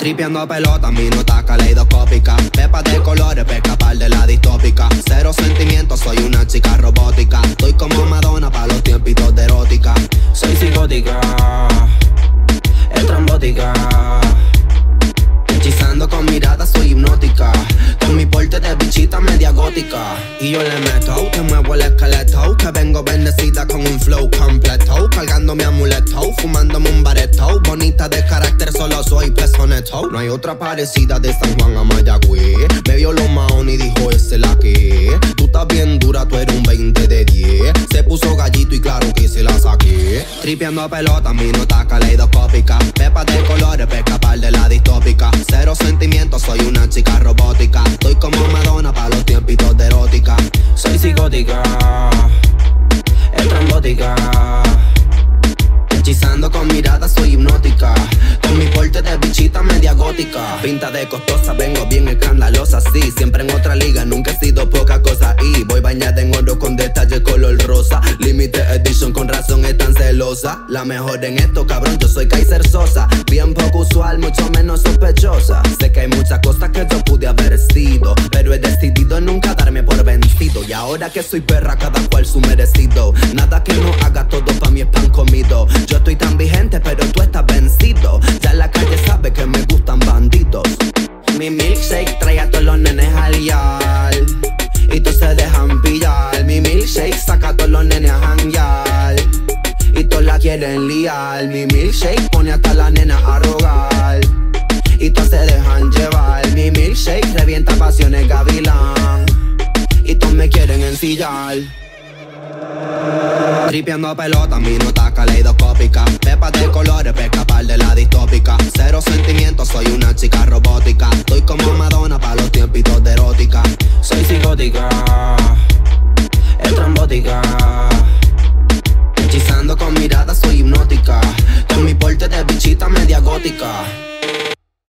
Tripeando pelota, mi nota caleidoscópica. Pepa de colores, para escapar de la distópica. Cero sentimientos, soy una chica robótica. Estoy como Madonna para los tiempitos de erótica. Soy psicótica, estrambótica. Hechizando con miradas, soy hipnótica. Con mi porte de bichita media gótica. Y yo le meto, te muevo el esqueleto. Que vengo bendecida con un flow completo. Cargando mi amuleto, fumándome un. Bonita de carácter, solo soy pesoneto. No hay otra parecida de San Juan a Mayagüez. Me vio lo maón y dijo, ese la que. Tú estás bien dura, tú eres un 20 de 10. Se puso gallito y claro que se la saqué. Tripeando a pelota, mi nota caleidoscópica. Pepa de colores, Pinta de costosa, vengo bien escandalosa, sí. Siempre en otra liga, nunca he sido poca cosa. Y voy bañada en oro con detalles color rosa. Limited edition, con razón es tan celosa. La mejor en esto, cabrón, yo soy Kaiser Sosa. Bien poco usual, mucho menos sospechosa. Sé que hay muchas cosas que yo pude haber sido. Pero he decidido nunca darme por vencido. Y ahora que soy perra, cada cual su merecido. Nada que no haga todo pa' mi pan comido. Yo estoy tan trae a todos los nenes al yal. Y todos se dejan pillar. Mi milkshake saca a todos los nenes a janguear. Y todos la quieren liar. Mi milkshake pone hasta la nena a rogar. Y todos se dejan llevar. Mi milkshake revienta pasiones gavilán. Y todos me quieren ensillar. Tripeando a pelota, mi nota caleidoscópica. Pepa estrambótica, estrambótica. Hechizando con miradas soy hipnótica, con mi porte de bichita media gótica.